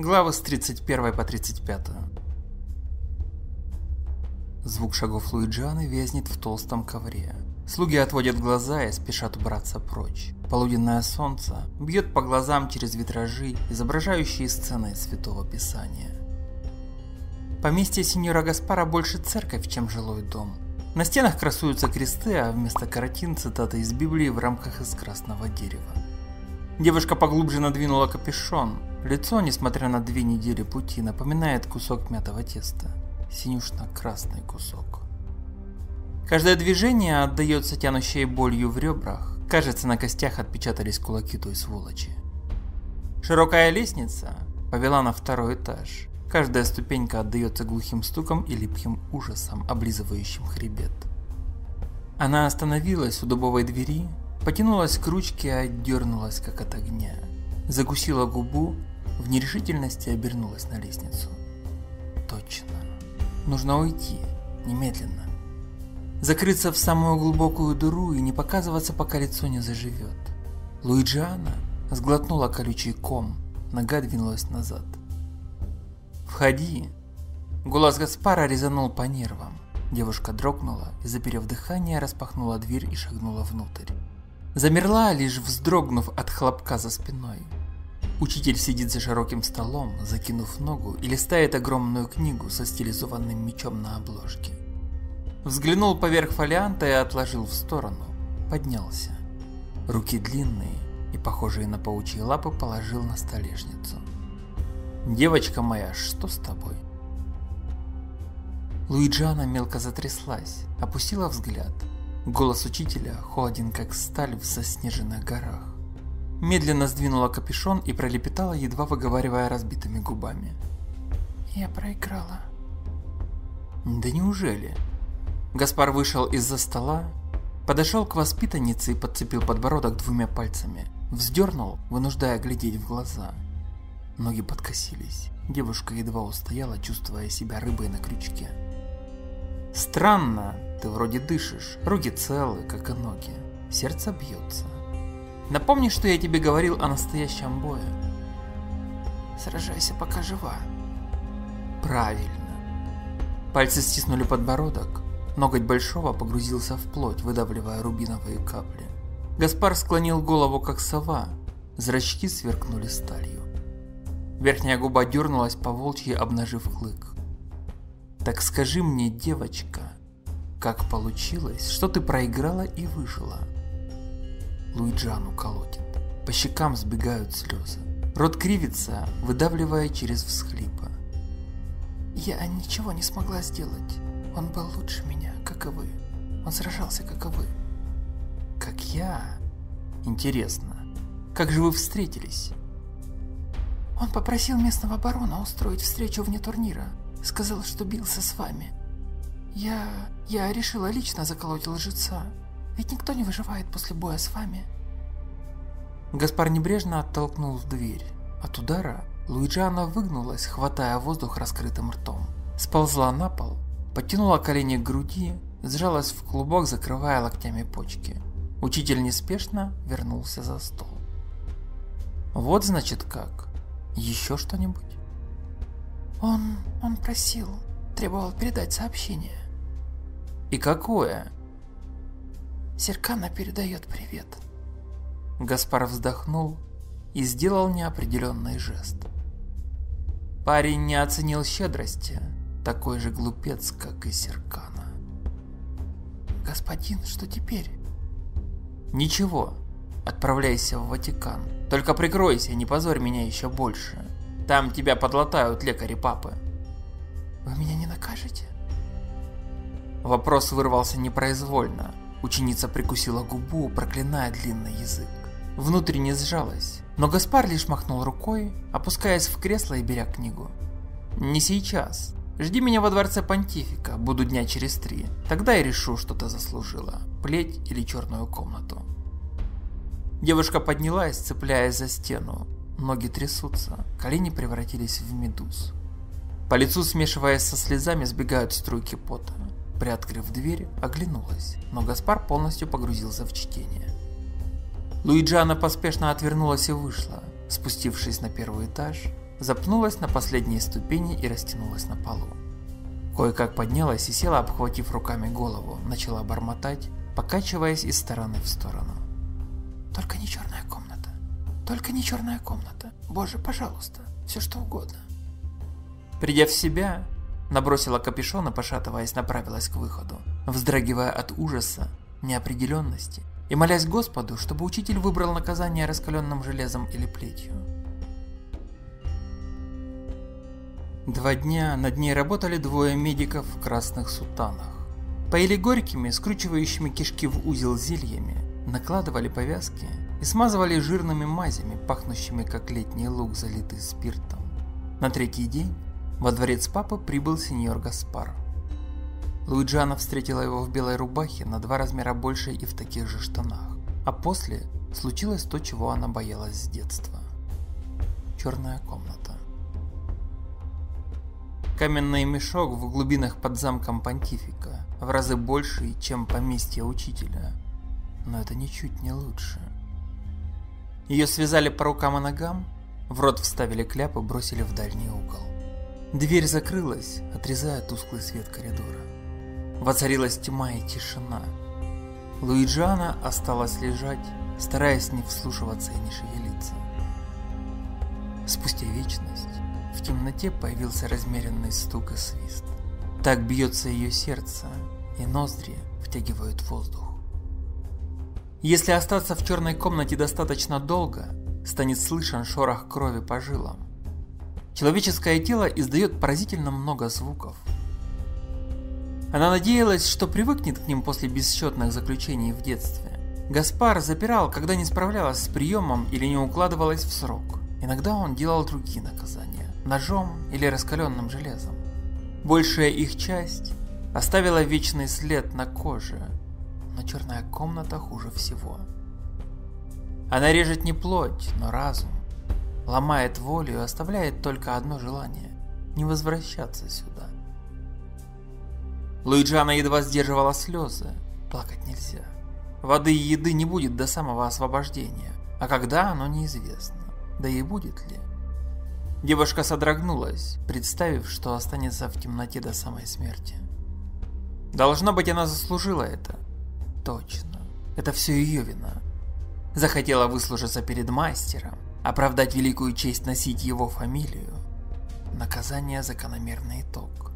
Главы с 31 по 35. Звук шагов Луиджаны везнет в толстом ковре. Слуги отводят глаза и спешат убраться прочь. Полуденное солнце бьет по глазам через витражи, изображающие сцены Святого Писания. Поместье сеньора Гаспара больше церковь, чем жилой дом. На стенах красуются кресты, а вместо картин цитаты из Библии в рамках из красного дерева. Девушка поглубже надвинула капюшон. Лицо, несмотря на две недели пути, напоминает кусок мятого теста. Синюшно-красный кусок. Каждое движение отдается тянущей болью в ребрах. Кажется, на костях отпечатались кулаки той сволочи. Широкая лестница повела на второй этаж. Каждая ступенька отдается глухим стуком и липким ужасом, облизывающим хребет. Она остановилась у дубовой двери, потянулась к ручке и отдернулась, как от огня. Закусила губу, в нерешительности обернулась на лестницу. Точно. Нужно уйти. Немедленно. Закрыться в самую глубокую дыру и не показываться, пока лицо не заживет. Луиджиана сглотнула колючий ком, нога двинулась назад. «Входи!» Голос Гаспара резанул по нервам. Девушка дрогнула и, заперев дыхание, распахнула дверь и шагнула внутрь. Замерла, лишь вздрогнув от хлопка за спиной. Учитель сидит за широким столом, закинув ногу и листает огромную книгу со стилизованным мечом на обложке. Взглянул поверх фолианта и отложил в сторону. Поднялся. Руки длинные и похожие на паучьи лапы положил на столешницу. Девочка моя, что с тобой? Луиджана мелко затряслась, опустила взгляд. Голос учителя холоден как сталь в заснеженных горах. Медленно сдвинула капюшон и пролепетала, едва выговаривая разбитыми губами. Я проиграла. Да неужели? Гаспар вышел из-за стола, подошел к воспитаннице и подцепил подбородок двумя пальцами, вздернул, вынуждая глядеть в глаза. Ноги подкосились. Девушка едва устояла, чувствуя себя рыбой на крючке. Странно, ты вроде дышишь, руки целы, как и ноги. Сердце бьется. Напомни, что я тебе говорил о настоящем бое. Сражайся, пока жива. Правильно. Пальцы стиснули подбородок. Ноготь большого погрузился в плоть, выдавливая рубиновые капли. Гаспар склонил голову, как сова. Зрачки сверкнули сталью. Верхняя губа дернулась по волчьи, обнажив клык. Так скажи мне, девочка, как получилось, что ты проиграла и выжила? Луиджану колотит. По щекам сбегают слезы. Рот кривится, выдавливая через всхлипа. Я ничего не смогла сделать. Он был лучше меня, как и вы. Он сражался, как и вы. Как я? Интересно. Как же вы встретились? Он попросил местного барона устроить встречу вне турнира. Сказал, что бился с вами. Я... я решила лично заколоть лжеца. Ведь никто не выживает после боя с вами. Гаспар небрежно оттолкнул в дверь. От удара Луиджиана выгнулась, хватая воздух раскрытым ртом. Сползла на пол, подтянула колени к груди, сжалась в клубок, закрывая локтями почки. Учитель неспешно вернулся за стол. Вот значит как. Еще что-нибудь? Он... он просил, требовал передать сообщение. И какое? Серкана передает привет. Гаспар вздохнул и сделал неопределенный жест. Парень не оценил щедрости, такой же глупец, как и Серкана. Господин, что теперь? Ничего, отправляйся в Ватикан. Только прикройся, не позорь меня еще больше. Там тебя подлатают лекари папы. Вы меня не накажете? Вопрос вырвался непроизвольно. Ученица прикусила губу, проклиная длинный язык. Внутренне сжалась, но Гаспар лишь махнул рукой, опускаясь в кресло и беря книгу. «Не сейчас. Жди меня во дворце понтифика, буду дня через три. Тогда я решу, что ты заслужила. Плеть или черную комнату». Девушка поднялась, цепляясь за стену. Ноги трясутся, колени превратились в медуз. По лицу, смешиваясь со слезами, сбегают струйки пота. Приоткрыв дверь, оглянулась, но Гаспар полностью погрузился в чтение. Луиджана поспешно отвернулась и вышла. Спустившись на первый этаж, запнулась на последней ступени и растянулась на полу. Кое-как поднялась и села, обхватив руками голову, начала бормотать, покачиваясь из стороны в сторону. «Только не черная комната. Только не черная комната. Боже, пожалуйста, все что угодно». Придя в себя, набросила капюшон и, пошатываясь, направилась к выходу, вздрагивая от ужаса, неопределенности и молясь Господу, чтобы учитель выбрал наказание раскаленным железом или плетью. Два дня над ней работали двое медиков в красных сутанах. Поили горькими, скручивающими кишки в узел зельями, накладывали повязки и смазывали жирными мазями, пахнущими как летний лук, залитый спиртом. На третий день во дворец папы прибыл сеньор Гаспар. Луиджана встретила его в белой рубахе на два размера больше и в таких же штанах. А после случилось то, чего она боялась с детства. Черная комната. Каменный мешок в глубинах под замком понтифика, в разы больше, чем поместье учителя. Но это ничуть не лучше. Ее связали по рукам и ногам, в рот вставили кляп и бросили в дальний угол. Дверь закрылась, отрезая тусклый свет коридора. Воцарилась тьма и тишина. Луиджана осталась лежать, стараясь не вслушиваться и не шевелиться. Спустя вечность в темноте появился размеренный стук и свист. Так бьется ее сердце, и ноздри втягивают воздух. Если остаться в черной комнате достаточно долго, станет слышен шорох крови по жилам. Человеческое тело издает поразительно много звуков – она надеялась, что привыкнет к ним после бесчетных заключений в детстве. Гаспар запирал, когда не справлялась с приемом или не укладывалась в срок. Иногда он делал другие наказания – ножом или раскаленным железом. Большая их часть оставила вечный след на коже, но черная комната хуже всего. Она режет не плоть, но разум, ломает волю и оставляет только одно желание – не возвращаться сюда. Луиджана едва сдерживала слезы. Плакать нельзя. Воды и еды не будет до самого освобождения, а когда оно неизвестно. Да и будет ли. Девушка содрогнулась, представив, что останется в темноте до самой смерти. Должно быть, она заслужила это. Точно. Это все ее вина. Захотела выслужиться перед мастером, оправдать великую честь носить его фамилию. Наказание – закономерный итог.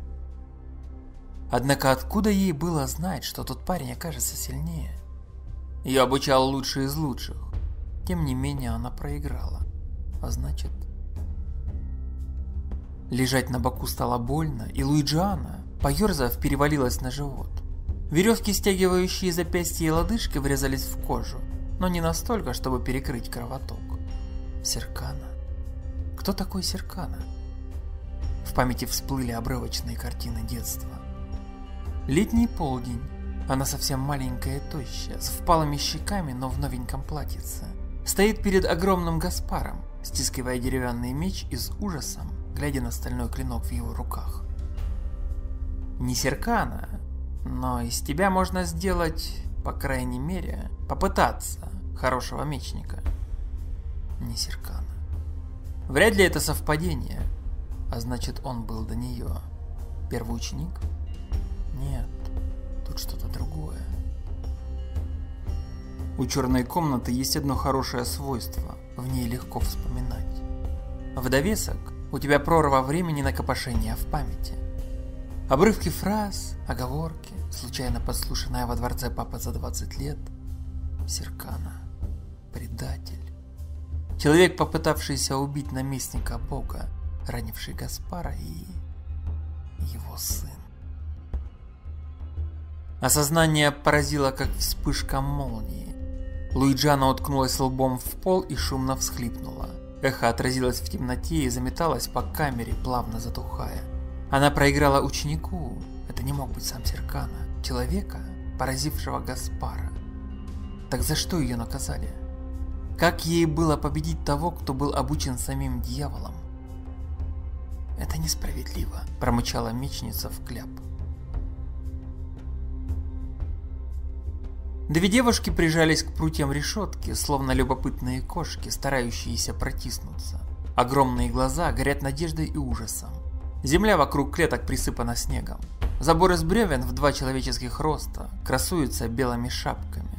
Однако откуда ей было знать, что тот парень окажется сильнее? Ее обучал лучший из лучших. Тем не менее, она проиграла. А значит... Лежать на боку стало больно, и Луиджиана, поерзав, перевалилась на живот. Веревки, стягивающие запястья и лодыжки, врезались в кожу, но не настолько, чтобы перекрыть кровоток. Серкана. Кто такой Серкана? В памяти всплыли обрывочные картины детства. Летний полдень. Она совсем маленькая и тощая, с впалыми щеками, но в новеньком платьице. Стоит перед огромным Гаспаром, стискивая деревянный меч и с ужасом, глядя на стальной клинок в его руках. Не Серкана, но из тебя можно сделать, по крайней мере, попытаться хорошего мечника. Не Серкана. Вряд ли это совпадение, а значит он был до нее. Первый ученик? Нет, тут что-то другое. У черной комнаты есть одно хорошее свойство, в ней легко вспоминать. В довесок у тебя прорва времени на копошение в памяти. Обрывки фраз, оговорки, случайно подслушанная во дворце папа за 20 лет. Серкана. Предатель. Человек, попытавшийся убить наместника бога, ранивший Гаспара и его сын. Осознание поразило, как вспышка молнии. Луиджана уткнулась лбом в пол и шумно всхлипнула. Эхо отразилось в темноте и заметалось по камере, плавно затухая. Она проиграла ученику, это не мог быть сам Серкана, человека, поразившего Гаспара. Так за что ее наказали? Как ей было победить того, кто был обучен самим дьяволом? «Это несправедливо», – промычала мечница в кляп. Две девушки прижались к прутьям решетки, словно любопытные кошки, старающиеся протиснуться. Огромные глаза горят надеждой и ужасом. Земля вокруг клеток присыпана снегом. Забор из бревен в два человеческих роста красуются белыми шапками.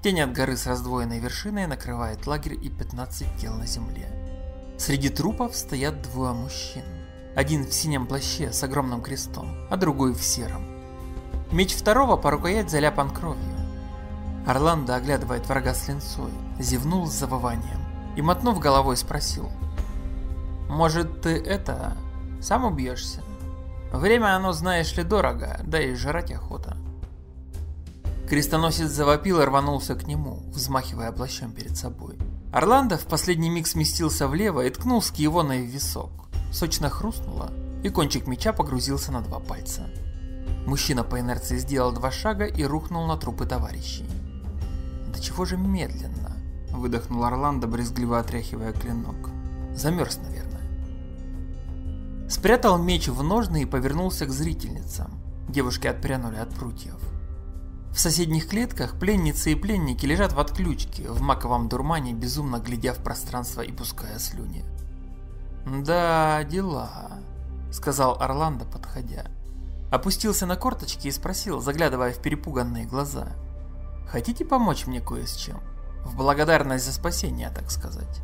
Тень от горы с раздвоенной вершиной накрывает лагерь и 15 тел на земле. Среди трупов стоят двое мужчин. Один в синем плаще с огромным крестом, а другой в сером. Меч второго по рукоять заляпан кровью. Орландо оглядывает врага с линцой, зевнул с завыванием и, мотнув головой, спросил. «Может, ты это... сам убьешься? Время оно, знаешь ли, дорого, да и жрать охота». Крестоносец завопил и рванулся к нему, взмахивая плащом перед собой. Орландо в последний миг сместился влево и ткнул с Киевоной в висок. Сочно хрустнуло, и кончик меча погрузился на два пальца. Мужчина по инерции сделал два шага и рухнул на трупы товарищей. «Да чего же медленно?» – выдохнул Орландо, брезгливо отряхивая клинок. «Замерз, наверное». Спрятал меч в ножны и повернулся к зрительницам. Девушки отпрянули от прутьев. В соседних клетках пленницы и пленники лежат в отключке, в маковом дурмане, безумно глядя в пространство и пуская слюни. «Да, дела», — сказал Орландо, подходя. Опустился на корточки и спросил, заглядывая в перепуганные глаза. «Хотите помочь мне кое с чем? В благодарность за спасение, так сказать».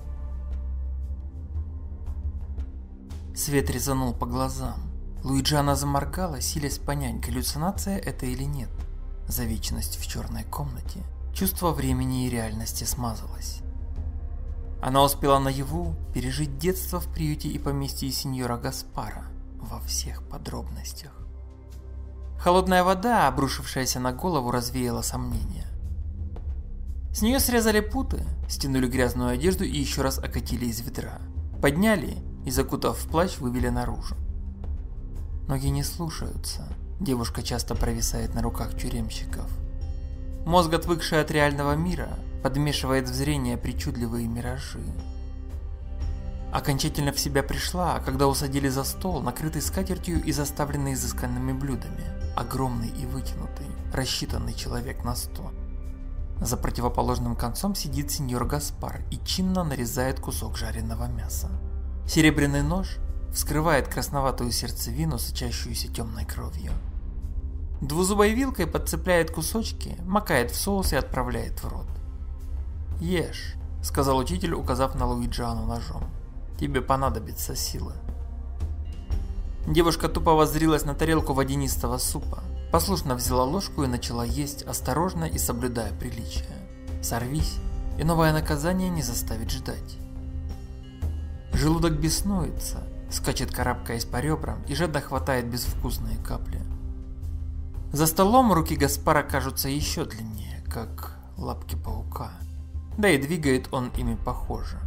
Свет резанул по глазам. Луиджана заморгала, силясь понять, галлюцинация это или нет. За вечность в черной комнате чувство времени и реальности смазалось. Она успела наяву пережить детство в приюте и поместье сеньора Гаспара во всех подробностях. Холодная вода, обрушившаяся на голову, развеяла сомнения. С нее срезали путы, стянули грязную одежду и еще раз окатили из ведра. Подняли и, закутав в плащ, вывели наружу. Ноги не слушаются, Девушка часто провисает на руках тюремщиков. Мозг, отвыкший от реального мира, подмешивает в зрение причудливые миражи. Окончательно в себя пришла, когда усадили за стол, накрытый скатертью и заставленный изысканными блюдами. Огромный и вытянутый, рассчитанный человек на сто. За противоположным концом сидит сеньор Гаспар и чинно нарезает кусок жареного мяса. Серебряный нож вскрывает красноватую сердцевину, сочащуюся темной кровью. Двузубой вилкой подцепляет кусочки, макает в соус и отправляет в рот. «Ешь», — сказал учитель, указав на Луиджану ножом. «Тебе понадобится сила». Девушка тупо воззрилась на тарелку водянистого супа, послушно взяла ложку и начала есть, осторожно и соблюдая приличие. Сорвись, и новое наказание не заставит ждать. Желудок беснуется, скачет карабкаясь по ребрам и жадно хватает безвкусные капли. За столом руки Гаспара кажутся еще длиннее, как лапки паука. Да и двигает он ими похоже,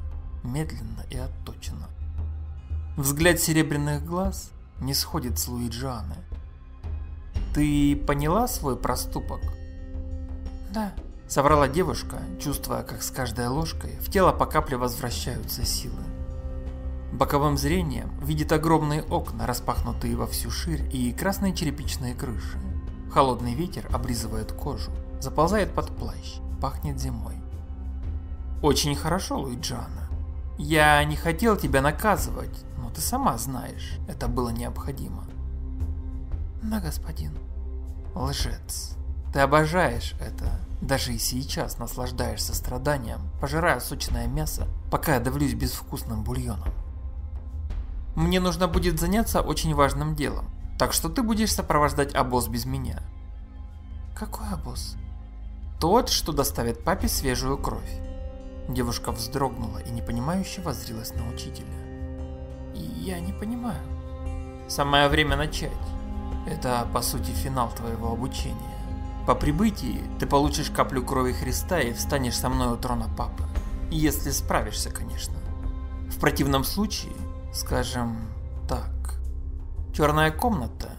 медленно и отточенно. Взгляд серебряных глаз не сходит с Луиджаны. «Ты поняла свой проступок?» «Да», — соврала девушка, чувствуя, как с каждой ложкой в тело по капле возвращаются силы. Боковым зрением видит огромные окна, распахнутые во всю ширь, и красные черепичные крыши. Холодный ветер облизывает кожу, заползает под плащ, пахнет зимой. Очень хорошо, Луиджана. Я не хотел тебя наказывать, но ты сама знаешь, это было необходимо. Да, господин. Лжец. Ты обожаешь это. Даже и сейчас наслаждаешься страданием, пожирая сочное мясо, пока я давлюсь безвкусным бульоном. Мне нужно будет заняться очень важным делом, так что ты будешь сопровождать обоз без меня. Какой обоз? Тот, что доставит папе свежую кровь. Девушка вздрогнула и непонимающе воззрилась на учителя. Я не понимаю. Самое время начать. Это, по сути, финал твоего обучения. По прибытии ты получишь каплю крови Христа и встанешь со мной у трона папы. Если справишься, конечно. В противном случае Скажем так, черная комната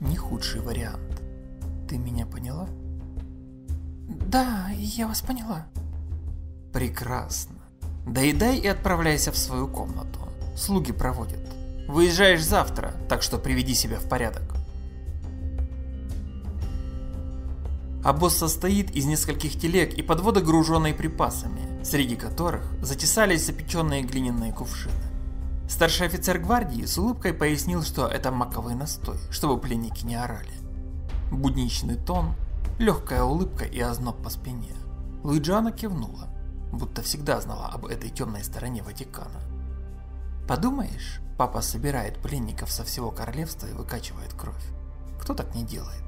не худший вариант. Ты меня поняла? Да, я вас поняла. Прекрасно. Доедай и отправляйся в свою комнату. Слуги проводят. Выезжаешь завтра, так что приведи себя в порядок. Обоз состоит из нескольких телег и подвода, груженной припасами. среди которых затесались запеченные глиняные кувшины. Старший офицер гвардии с улыбкой пояснил, что это маковый настой, чтобы пленники не орали. Будничный тон, легкая улыбка и озноб по спине. Луиджиана кивнула, будто всегда знала об этой темной стороне Ватикана. Подумаешь, папа собирает пленников со всего королевства и выкачивает кровь. Кто так не делает?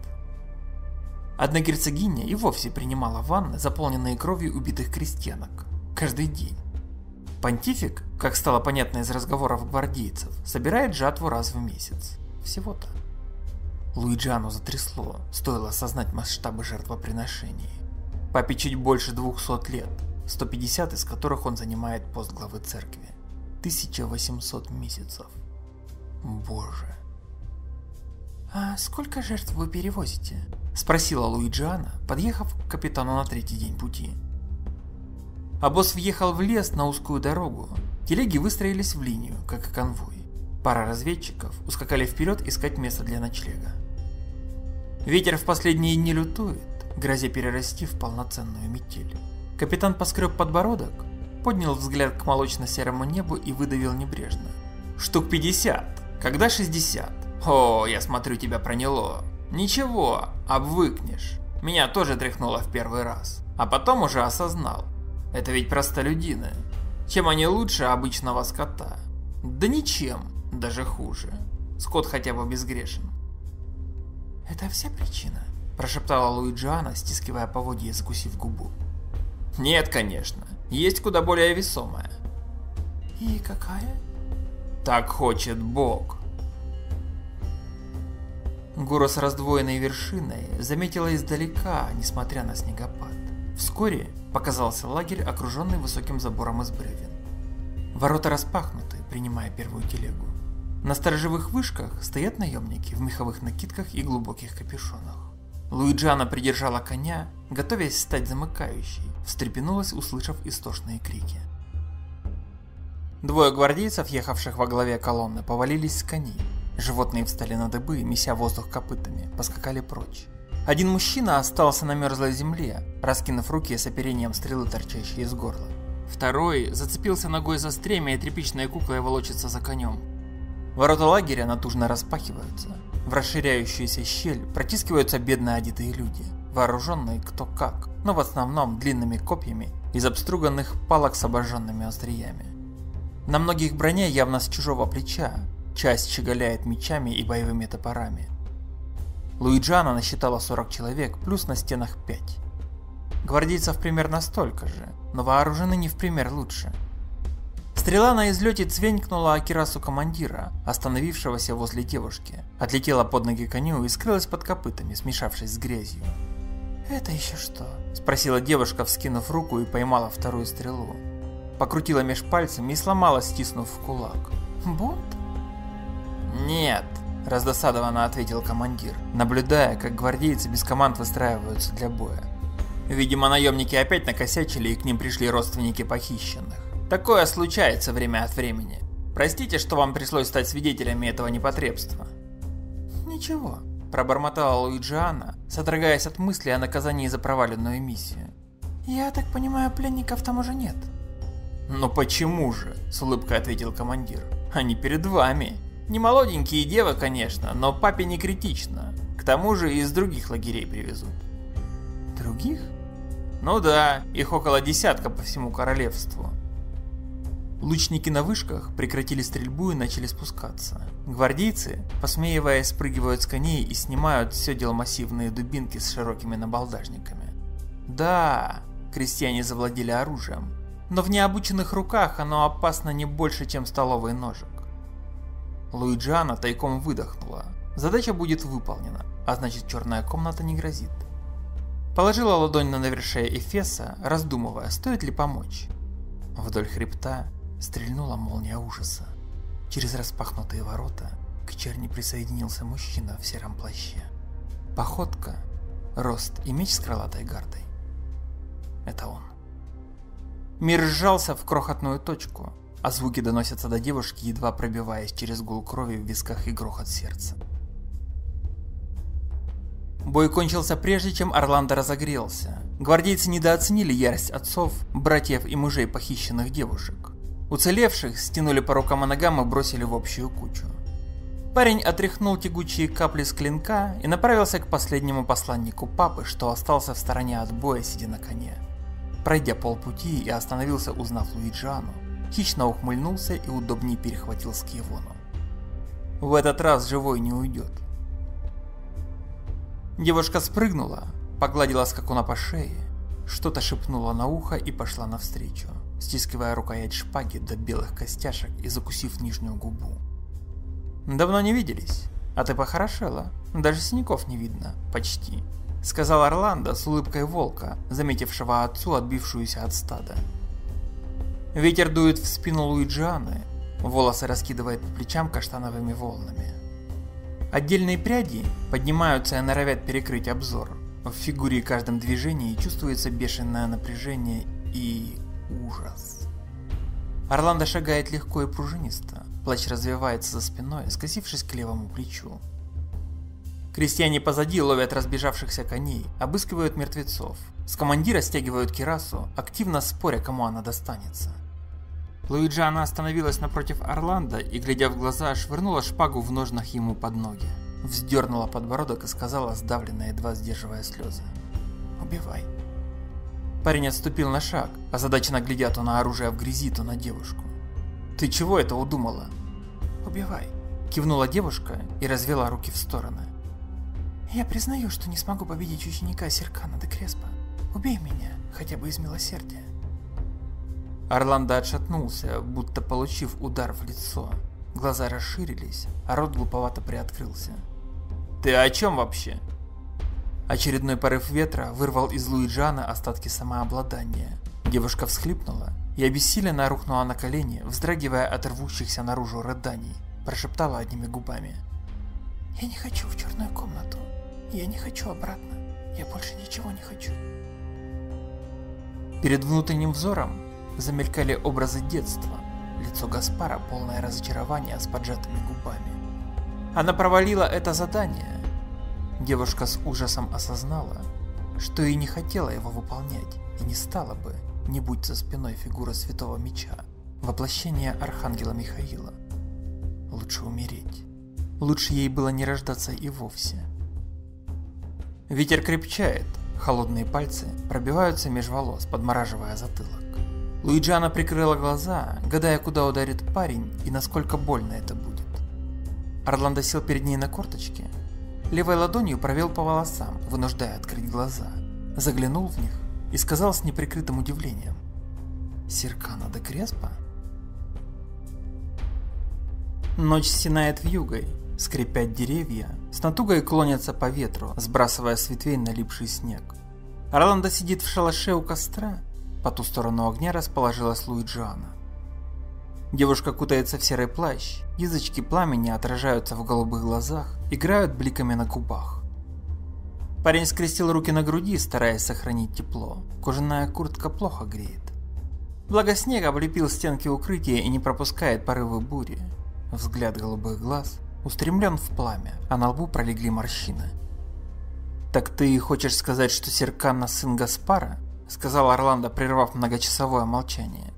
Одна герцогиня и вовсе принимала ванны, заполненные кровью убитых крестьянок. Каждый день. Понтифик, как стало понятно из разговоров гвардейцев, собирает жатву раз в месяц. Всего-то. Луиджану затрясло, стоило осознать масштабы жертвоприношений. Папе чуть больше 200 лет, 150 из которых он занимает пост главы церкви. 1800 месяцев. Боже. «А сколько жертв вы перевозите?» – спросила Луиджиана, подъехав к капитану на третий день пути. Обоз въехал в лес на узкую дорогу. Телеги выстроились в линию, как и конвой. Пара разведчиков ускакали вперед искать место для ночлега. Ветер в последние дни лютует, грозя перерасти в полноценную метель. Капитан поскреб подбородок, поднял взгляд к молочно-серому небу и выдавил небрежно. «Штук 50, когда 60? О, я смотрю, тебя проняло. Ничего, обвыкнешь. Меня тоже тряхнуло в первый раз, а потом уже осознал. Это ведь простолюдины. Чем они лучше обычного скота? Да ничем, даже хуже. Скот хотя бы безгрешен. «Это вся причина?» – прошептала Луиджиана, стискивая поводья и закусив губу. «Нет, конечно. Есть куда более весомая». «И какая?» «Так хочет Бог». Гору с раздвоенной вершиной заметила издалека, несмотря на снегопад. Вскоре показался лагерь, окруженный высоким забором из бревен. Ворота распахнуты, принимая первую телегу. На сторожевых вышках стоят наемники в меховых накидках и глубоких капюшонах. Луиджана придержала коня, готовясь стать замыкающей, встрепенулась, услышав истошные крики. Двое гвардейцев, ехавших во главе колонны, повалились с коней. Животные встали на дыбы, меся воздух копытами, поскакали прочь. Один мужчина остался на мерзлой земле, раскинув руки с оперением стрелы, торчащей из горла. Второй зацепился ногой за стремя и тряпичная кукла волочится за конем. Ворота лагеря натужно распахиваются. В расширяющуюся щель протискиваются бедно одетые люди, вооруженные кто как, но в основном длинными копьями из обструганных палок с обожженными остриями. На многих броня явно с чужого плеча, часть щеголяет мечами и боевыми топорами. Луиджана насчитала 40 человек, плюс на стенах 5. Гвардейцев примерно столько же, но вооружены не в пример лучше. Стрела на излете цвенькнула о кирасу командира, остановившегося возле девушки, отлетела под ноги коню и скрылась под копытами, смешавшись с грязью. «Это еще что?» – спросила девушка, вскинув руку и поймала вторую стрелу. Покрутила меж пальцами и сломала, стиснув в кулак. «Бунт?» «Нет», – раздосадованно ответил командир, наблюдая, как гвардейцы без команд выстраиваются для боя. Видимо, наемники опять накосячили и к ним пришли родственники похищенных. Такое случается время от времени. Простите, что вам пришлось стать свидетелями этого непотребства. Ничего, пробормотала Луиджиана, содрогаясь от мысли о наказании за проваленную миссию. Я так понимаю, пленников там уже нет. «Но почему же?» – с улыбкой ответил командир. «Они перед вами. Не молоденькие девы, конечно, но папе не критично. К тому же из других лагерей привезут». «Других?» «Ну да, их около десятка по всему королевству. Лучники на вышках прекратили стрельбу и начали спускаться. Гвардейцы, посмеиваясь, спрыгивают с коней и снимают все дел массивные дубинки с широкими набалдажниками. Да, крестьяне завладели оружием, но в необученных руках оно опасно не больше, чем столовый ножик. Луиджиана тайком выдохнула. Задача будет выполнена, а значит черная комната не грозит. Положила ладонь на навершие Эфеса, раздумывая, стоит ли помочь. Вдоль хребта стрельнула молния ужаса. Через распахнутые ворота к черни присоединился мужчина в сером плаще. Походка, рост и меч с крылатой гардой. Это он. Мир сжался в крохотную точку, а звуки доносятся до девушки, едва пробиваясь через гул крови в висках и грохот сердца. Бой кончился прежде, чем Орландо разогрелся. Гвардейцы недооценили ярость отцов, братьев и мужей похищенных девушек. Уцелевших стянули по рукам и ногам и бросили в общую кучу. Парень отряхнул тягучие капли с клинка и направился к последнему посланнику папы, что остался в стороне от боя, сидя на коне. Пройдя полпути и остановился, узнав Луиджиану, хищно ухмыльнулся и удобнее перехватил скивону. В этот раз живой не уйдет. Девушка спрыгнула, погладила скакуна по шее, что-то шепнула на ухо и пошла навстречу, стискивая рукоять шпаги до белых костяшек и закусив нижнюю губу. «Давно не виделись, а ты похорошела, даже синяков не видно, почти», сказал Орландо с улыбкой волка, заметившего отцу отбившуюся от стада. Ветер дует в спину Луиджианы, волосы раскидывает по плечам каштановыми волнами. Отдельные пряди поднимаются и норовят перекрыть обзор. В фигуре и каждом движении чувствуется бешеное напряжение и ужас. Орландо шагает легко и пружинисто, плащ развивается за спиной, скосившись к левому плечу. Крестьяне позади ловят разбежавшихся коней, обыскивают мертвецов. С командира стягивают кирасу, активно споря, кому она достанется. Луиджиана остановилась напротив Орландо и, глядя в глаза, швырнула шпагу в ножнах ему под ноги. Вздернула подбородок и сказала, сдавленно, едва сдерживая слезы. «Убивай». Парень отступил на шаг, озадаченно глядя то на оружие в грязи, то на девушку. «Ты чего это удумала?» «Убивай», – кивнула девушка и развела руки в стороны. Я признаю, что не смогу победить ученика Серкана де Креспа. Убей меня, хотя бы из милосердия. Орландо отшатнулся, будто получив удар в лицо. Глаза расширились, а рот глуповато приоткрылся. «Ты о чем вообще?» Очередной порыв ветра вырвал из Луиджана остатки самообладания. Девушка всхлипнула и обессиленно рухнула на колени, вздрагивая от рвущихся наружу рыданий, прошептала одними губами. «Я не хочу в черную комнату. Я не хочу обратно. Я больше ничего не хочу. Перед внутренним взором замелькали образы детства. Лицо Гаспара полное разочарования с поджатыми губами. Она провалила это задание. Девушка с ужасом осознала, что и не хотела его выполнять, и не стала бы, не будь за спиной фигура Святого Меча, воплощение Архангела Михаила. Лучше умереть. Лучше ей было не рождаться и вовсе. Ветер крепчает, холодные пальцы пробиваются меж волос, подмораживая затылок. Луиджана прикрыла глаза, гадая, куда ударит парень и насколько больно это будет. Орландо сел перед ней на корточке, левой ладонью провел по волосам, вынуждая открыть глаза, заглянул в них и сказал с неприкрытым удивлением. «Серкана де Креспа?» Ночь стенает вьюгой, скрипят деревья, с натугой клонятся по ветру, сбрасывая с ветвей налипший снег. Орландо сидит в шалаше у костра, по ту сторону огня расположилась Луиджиана. Девушка кутается в серый плащ, язычки пламени отражаются в голубых глазах, играют бликами на губах. Парень скрестил руки на груди, стараясь сохранить тепло. Кожаная куртка плохо греет. Благо снег облепил стенки укрытия и не пропускает порывы бури. Взгляд голубых глаз устремлен в пламя, а на лбу пролегли морщины. «Так ты хочешь сказать, что Серканна сын Гаспара?» — сказал Орландо, прервав многочасовое молчание.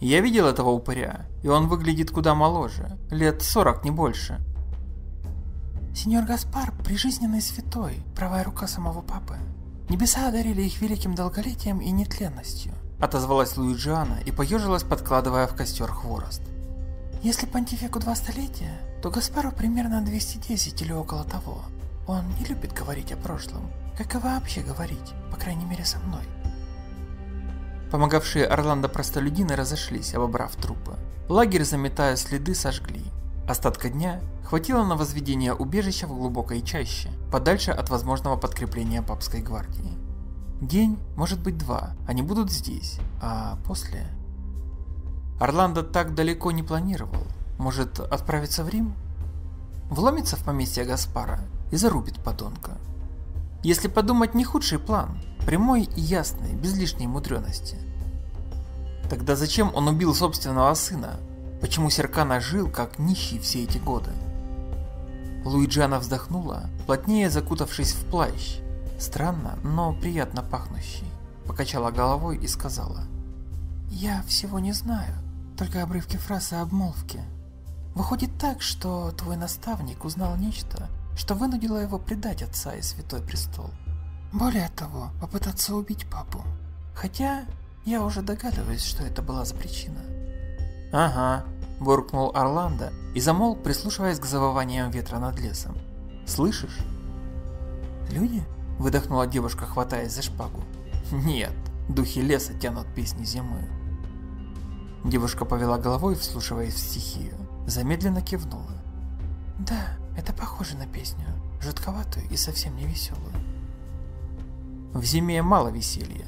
«Я видел этого упыря, и он выглядит куда моложе, лет сорок, не больше». «Сеньор Гаспар – прижизненный святой, правая рука самого папы. Небеса одарили их великим долголетием и нетленностью», – отозвалась Луиджиана и поежилась, подкладывая в костер хворост. Если понтифику два столетия, то Гаспару примерно 210 или около того. Он не любит говорить о прошлом, как и вообще говорить, по крайней мере со мной. Помогавшие Орландо простолюдины разошлись, обобрав трупы. Лагерь, заметая следы, сожгли. Остатка дня хватило на возведение убежища в глубокой чаще, подальше от возможного подкрепления папской гвардии. День, может быть два, они будут здесь, а после... Орландо так далеко не планировал. Может, отправиться в Рим? Вломится в поместье Гаспара и зарубит подонка. Если подумать, не худший план. Прямой и ясный, без лишней мудрености. Тогда зачем он убил собственного сына? Почему Серкана жил как нищий все эти годы? Луиджана вздохнула, плотнее закутавшись в плащ. странно, но приятно пахнущий. Покачала головой и сказала. Я всего не знаю, только обрывки фраз и обмолвки. Выходит так, что твой наставник узнал нечто, что вынудило его предать отца и святой престол. Более того, попытаться убить папу. Хотя, я уже догадываюсь, что это была за причина. Ага, буркнул Орландо и замолк, прислушиваясь к завываниям ветра над лесом. Слышишь? Люди? Выдохнула девушка, хватаясь за шпагу. Нет, духи леса тянут песни зимы. Девушка повела головой, вслушиваясь в стихию. Замедленно кивнула. Да, это похоже на песню. Жутковатую и совсем не веселую. В зиме мало веселья.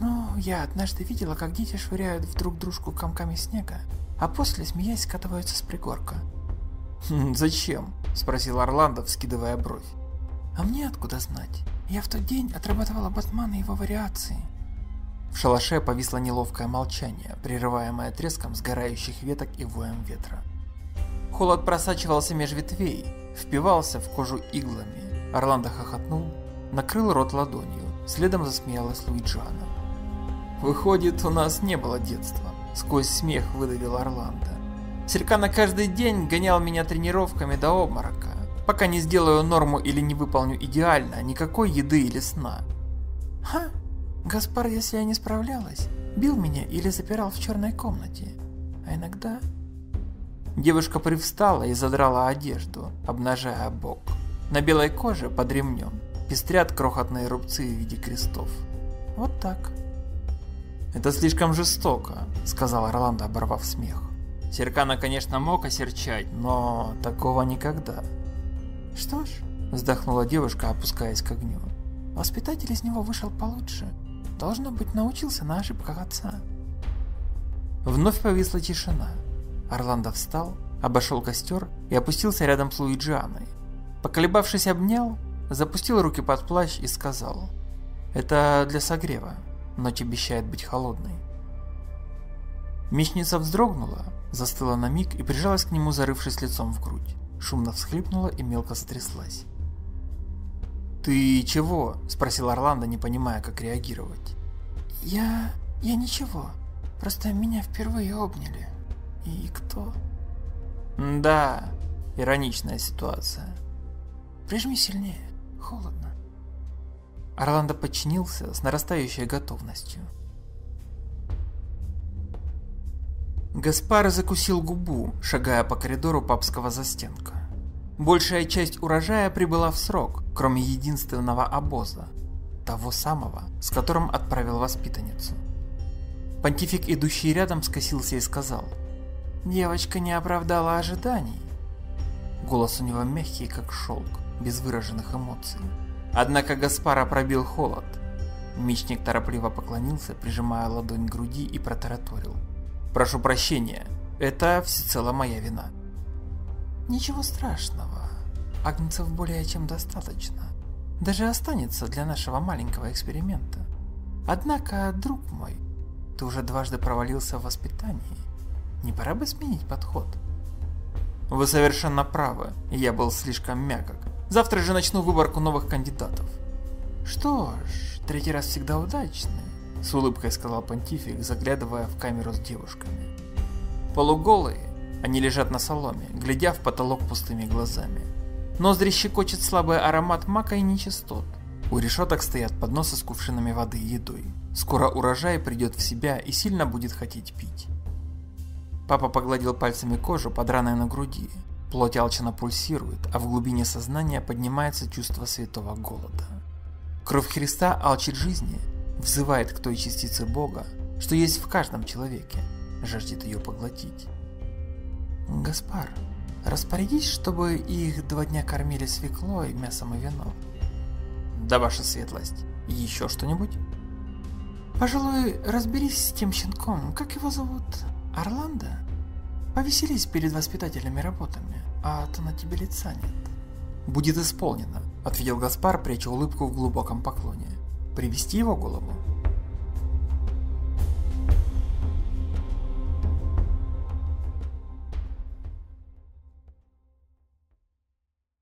Ну, я однажды видела, как дети швыряют в друг дружку комками снега, а после, смеясь, скатываются с пригорка. «Хм, «Зачем?» – спросил Орландо, вскидывая бровь. «А мне откуда знать? Я в тот день отрабатывала Батмана и его вариации». В шалаше повисло неловкое молчание, прерываемое треском сгорающих веток и воем ветра. Холод просачивался меж ветвей, впивался в кожу иглами. Орландо хохотнул, накрыл рот ладонью, следом засмеялась Луиджана. «Выходит, у нас не было детства», — сквозь смех выдавил Орландо. «Серкана каждый день гонял меня тренировками до обморока, пока не сделаю норму или не выполню идеально никакой еды или сна». «Ха, Гаспар, если я не справлялась, бил меня или запирал в черной комнате, а иногда...» Девушка привстала и задрала одежду, обнажая бок. На белой коже под ремнем пестрят крохотные рубцы в виде крестов. Вот так. Это слишком жестоко, сказал Орландо, оборвав смех. Серкана, конечно, мог осерчать, но такого никогда. Что ж, вздохнула девушка, опускаясь к огню. Воспитатель из него вышел получше. Должно быть, научился на ошибках отца. Вновь повисла тишина. Орландо встал, обошел костер и опустился рядом с Луиджианой. Поколебавшись, обнял, запустил руки под плащ и сказал, «Это для согрева, ночь обещает быть холодной». Мечница вздрогнула, застыла на миг и прижалась к нему, зарывшись лицом в грудь. Шумно всхлипнула и мелко сотряслась. «Ты чего?» – спросил Орландо, не понимая, как реагировать. «Я... я ничего. Просто меня впервые обняли. И кто?» «Да, ироничная ситуация». «Прижми сильнее. Холодно». Орландо подчинился с нарастающей готовностью. Гаспар закусил губу, шагая по коридору папского застенка. Большая часть урожая прибыла в срок, кроме единственного обоза, того самого, с которым отправил воспитанницу. Понтифик, идущий рядом, скосился и сказал, «Девочка не оправдала ожиданий». Голос у него мягкий, как шелк, без выраженных эмоций. Однако Гаспара пробил холод. Мечник торопливо поклонился, прижимая ладонь к груди и протараторил. «Прошу прощения, это всецело моя вина». Ничего страшного. Агнцев более чем достаточно. Даже останется для нашего маленького эксперимента. Однако, друг мой, ты уже дважды провалился в воспитании. Не пора бы сменить подход? Вы совершенно правы, я был слишком мягок. Завтра же начну выборку новых кандидатов. Что ж, третий раз всегда удачный, с улыбкой сказал понтифик, заглядывая в камеру с девушками. Полуголые, они лежат на соломе, глядя в потолок пустыми глазами. Ноздри щекочет слабый аромат мака и нечистот. У решеток стоят подносы с кувшинами воды и едой. Скоро урожай придет в себя и сильно будет хотеть пить. Папа погладил пальцами кожу под раной на груди. Плоть алчно пульсирует, а в глубине сознания поднимается чувство святого голода. Кровь Христа алчит жизни, взывает к той частице Бога, что есть в каждом человеке, жаждет ее поглотить. Гаспар, распорядись, чтобы их два дня кормили свеклой, мясом и вином. Да, ваша светлость. Еще что-нибудь? Пожалуй, разберись с тем щенком, как его зовут? Орландо? Повеселись перед воспитательными работами, а то на тебе лица нет. Будет исполнено, ответил Гаспар, пряча улыбку в глубоком поклоне. Привести его голову?